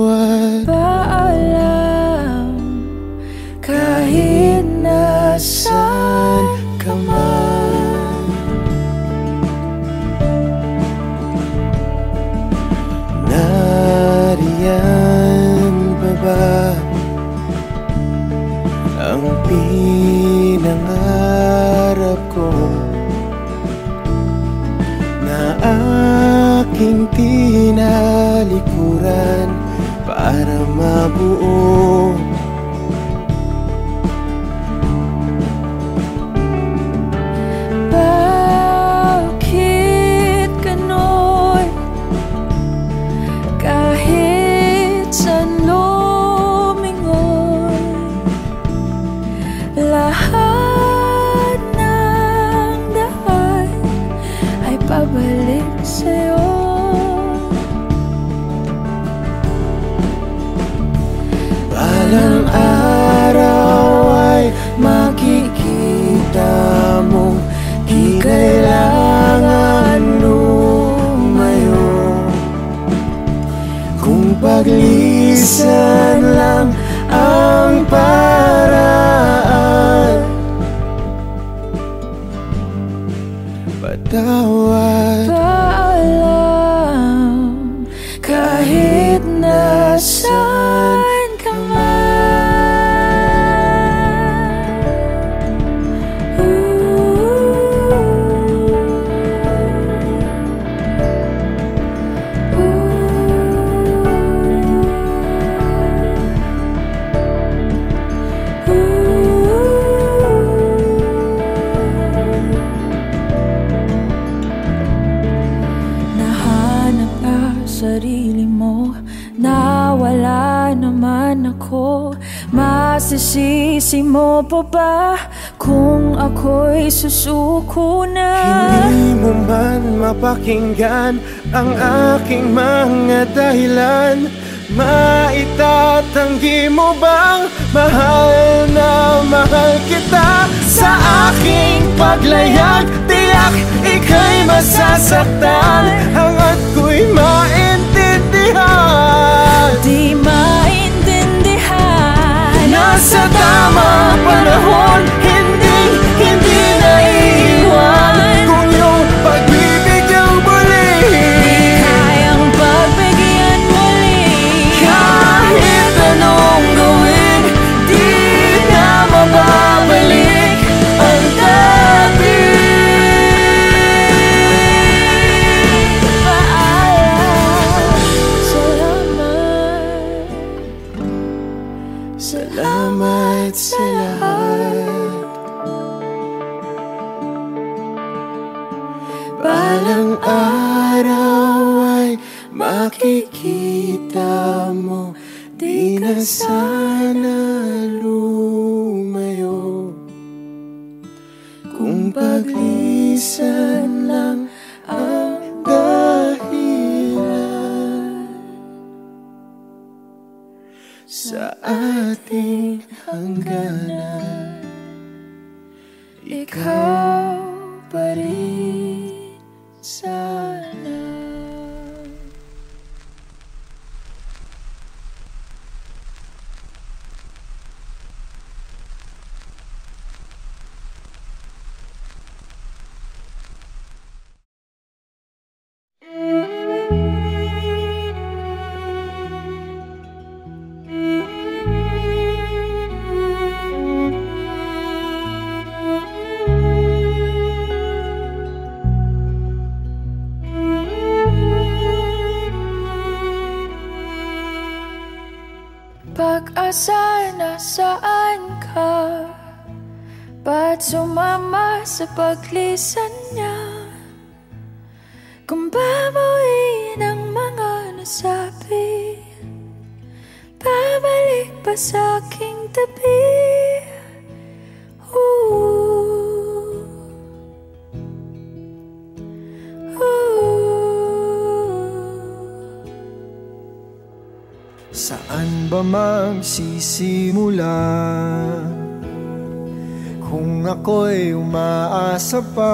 what. pa ba kung ako'y susuko na? Hindi mo man mapakinggan ang aking mga dahilan. Maitatanggi mo bang mahal na mahal kita? Sa aking paglayag, tiyak ika'y masasaktan. Hangat ko'y maintindihan. Sa tama panahon sa paglisan niya Kung babawiin ang mga nasabi Babalik pa sa aking tabi Ooh. Ooh. Saan ba magsisimula? kung ako'y umaasa pa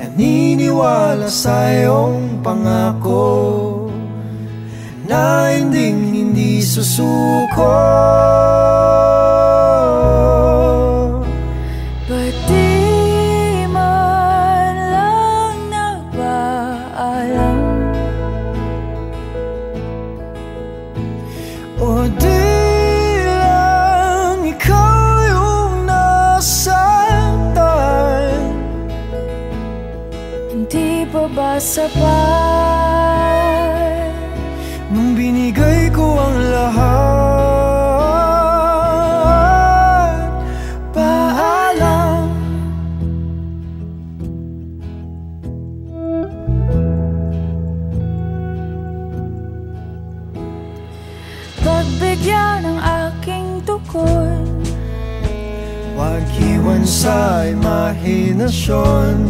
Naniniwala sa iyong pangako Na hinding hindi susuko. sapat Nung binigay ko ang lahat. Paalam. Pagbigyan ng aking tukoy Huwag iwan sa imahinasyon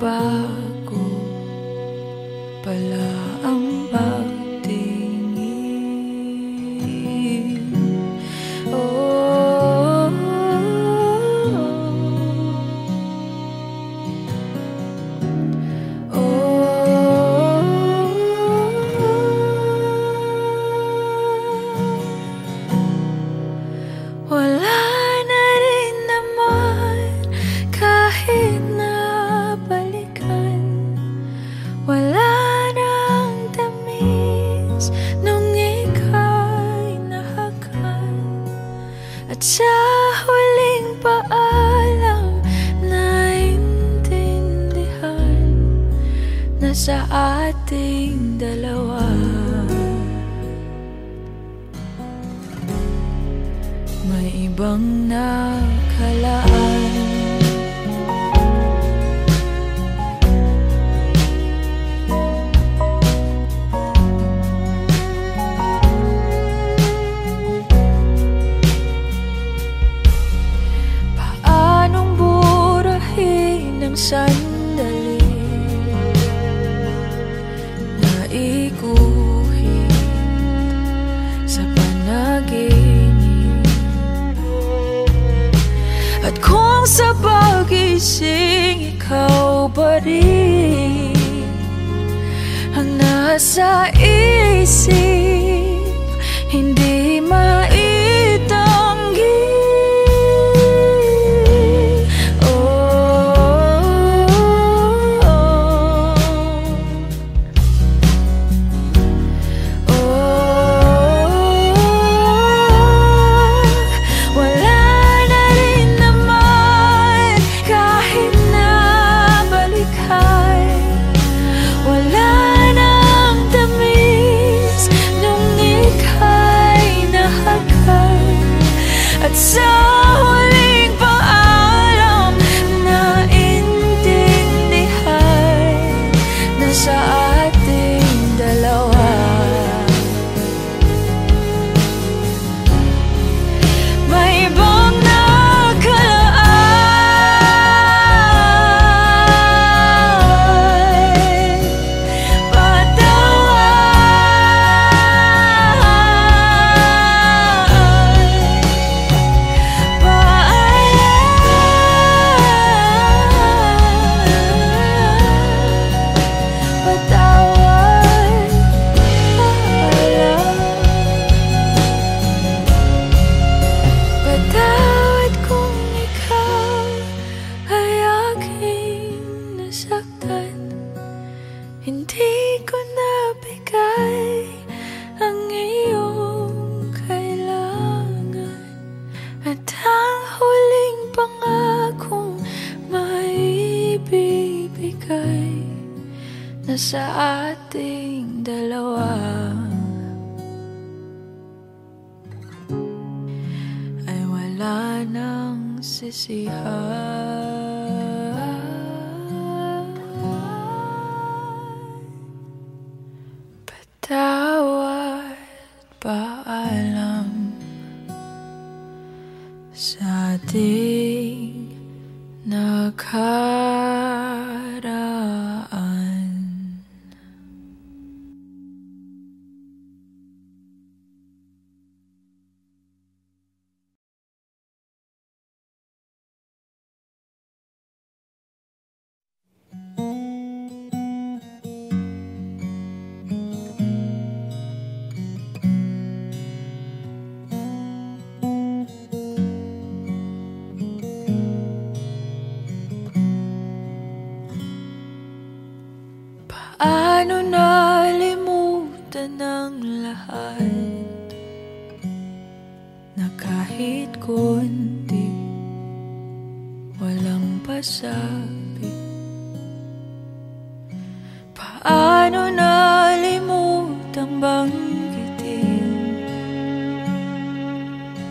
about so bagay na sa ating dalawa ay wala nang sisihan. sa ating nakal. kahit konti Walang pasabi. Paano nalimutang banggitin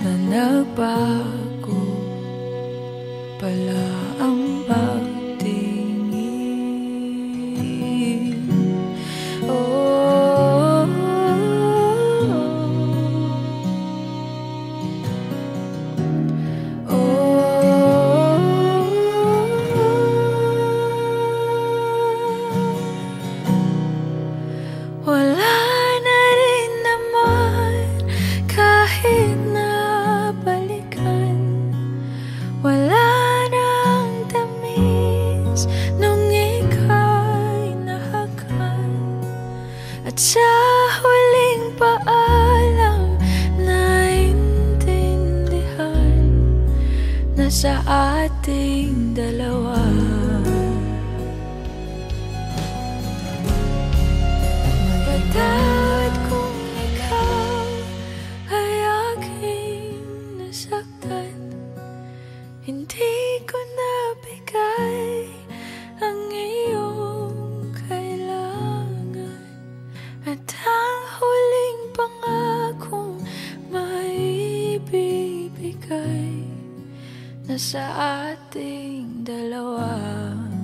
Na nagbago pala? Sa ating dalawa. Patawad sa ating dalawa.